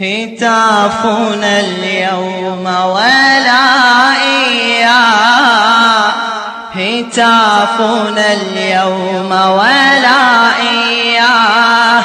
هتافنا اليوم ولا إياه هتافنا اليوم ولا إياه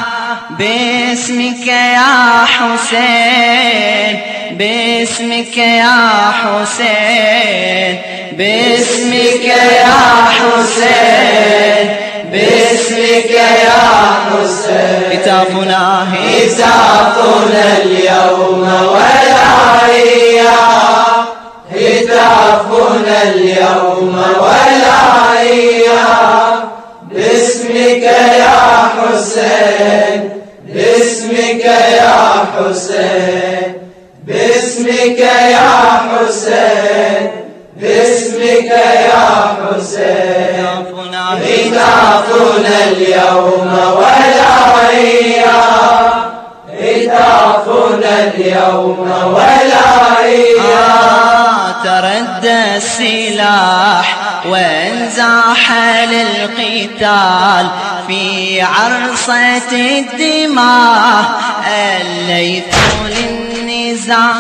باسمك يا حسين باسمك يا حسين باسمك يا حسين. باسمك يا حسين. هتافنا هتافنا اليوم ولا إياه هتافنا اليوم ولا إياه باسمك يا حسين. باسمك يا حسين. باسمك يا حسين. باسمك يا حسين. هتافنا اليوم ولا إياه هتافنا اليوم ولا إياه تردى السلاح وانزاح للقتال في عرصة الدماء الليث للنزال.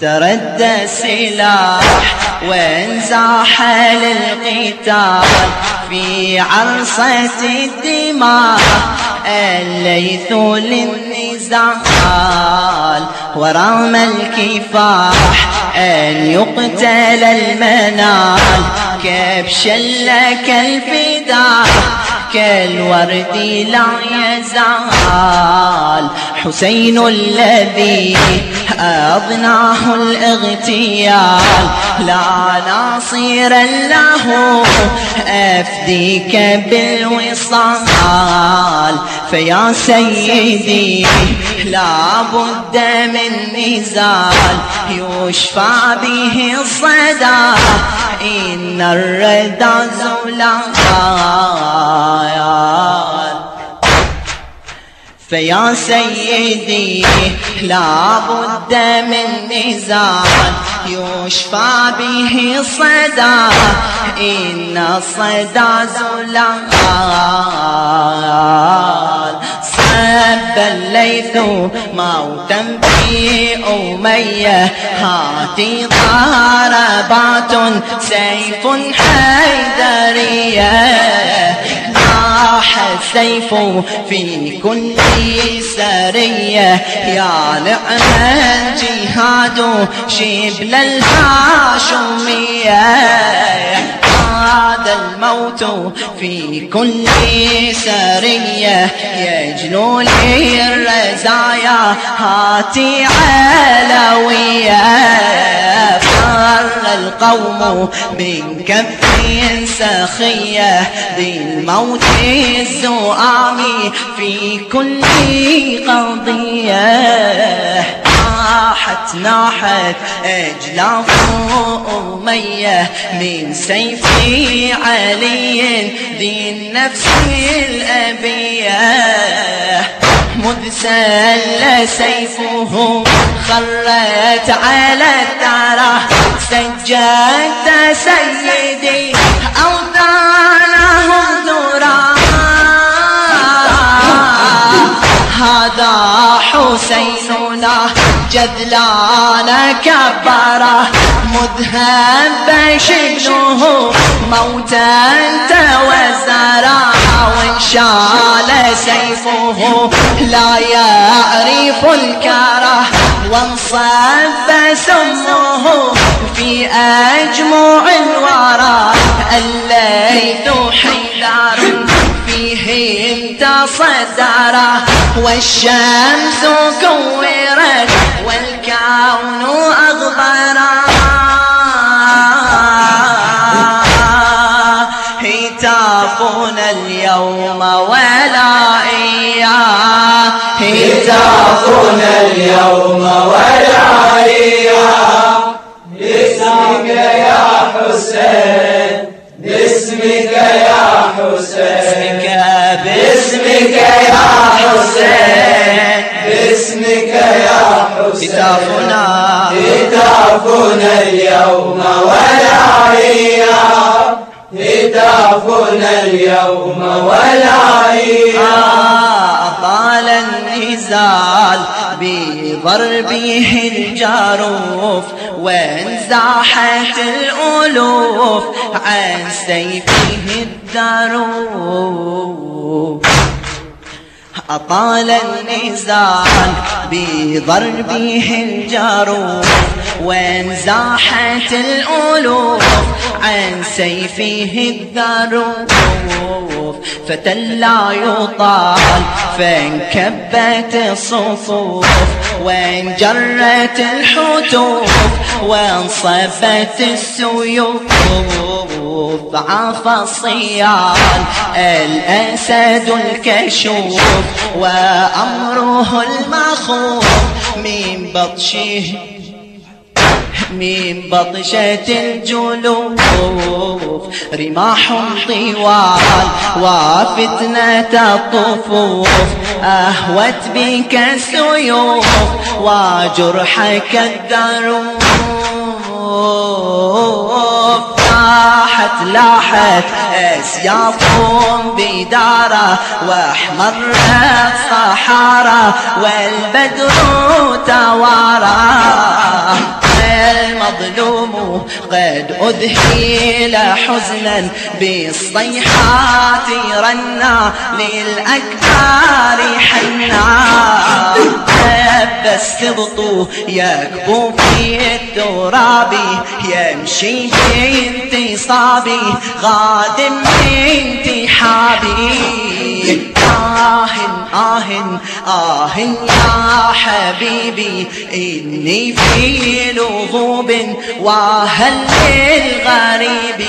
تردى السلاح وانزاح للقتال في عرصة الدماء الليث للنزال ورغم الكفاح أن يقتل المنال. كبشا لك الفداء كالورد لا يزال. حسين الذي أضناه الاغتيال. لا ناصر له أفديك بالوصال. فيا سيدي لا بد من نزال. يشفى به الصدى. إن الردى زلال فيا سيدي لا بد من نزال. يشفى به صدى. إن الصدى زلال صب الليث موتا في أمية هاتي ضربات سيف حيدرية. لاح السيف في كل سرية. يا نعم الجهاد شبل الهاشمية هذا الموت في كل سرية يجلو لي الرزايا هاتي علوية. فر القوم من كف سخية ذي الموت الزؤام في كل قضية. ناحت أجلاف أمية من سيف علي ذي النفس الأبية. مذ سل سيفه خرت على الثرى سجدت سيدي أوطانه ذرا هذا حسيننا. جذلان كبره مذهب شبله موتا توزرا وانشال سيفه لا يعرف الكرة. وانصب سمه في أجمع الورى. الليث حيدار فيه انتصدر. والشمس كورت والكون أغبرا هتافنا اليوم ولا إياه هتافنا اليوم ولا إياه باسمك يا حسين باسمك يا حسين. حسين باسمك يا حسين هتافنا هتافنا اليوم إياه هتافنا اليوم ولا إياه طال بضربه الجاروف وانزاحت الألوف عن سيفه الدروف أطال النزال بضربه الجاروف وانزاحت الألوف عن سيفه الذروف فتلا يطال فانكبت الصفوف وانجرت الحتوف وانصفت السيوف. ضعف الصيام الأسد الكشوف وأمره المخوف من بطشه. من بطشة الجلوف رماح طوال وفتنة الطفوف أهوت بك السيوف وجرحك الدروف. لاحت لاحت اسياف بدارة واحمرت الصحارى والبدر توارى المظلوم قد أذهل حزنا بالصيحات رنا للأكبار حنا. السبط يكبو في التراب يمشي في انتصابي غاد من انتحابي. آه آه آه يا حبيبي إني في لغوب وهل للغريب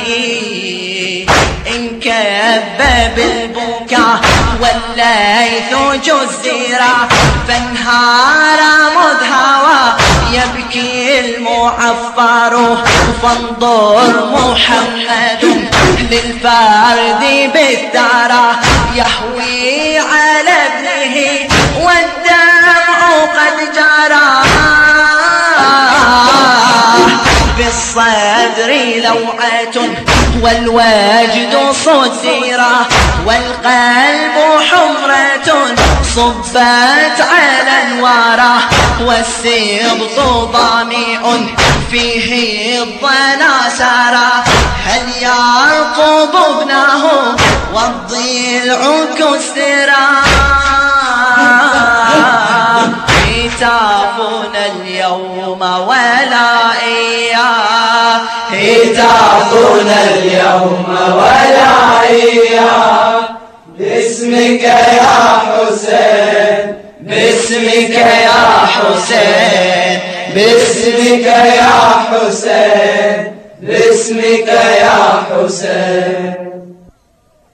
إن كذب البكاء والليث جزيرا فانهار مذهوى يبكي المعفر فانظر محمد للفرد بالدار يهوي بالصدر لوعة والوجد صديرة والقلب حمرة صبت على الورى والسبط ضامع فيه الضنا سرى هل يرقب ابنه والضلع كسرا هتافنا اليوم ولا إياه. اليوم ولا إياه. باسمك يا حسين باسمك يا حسين باسمك يا حسين باسمك يا حسين.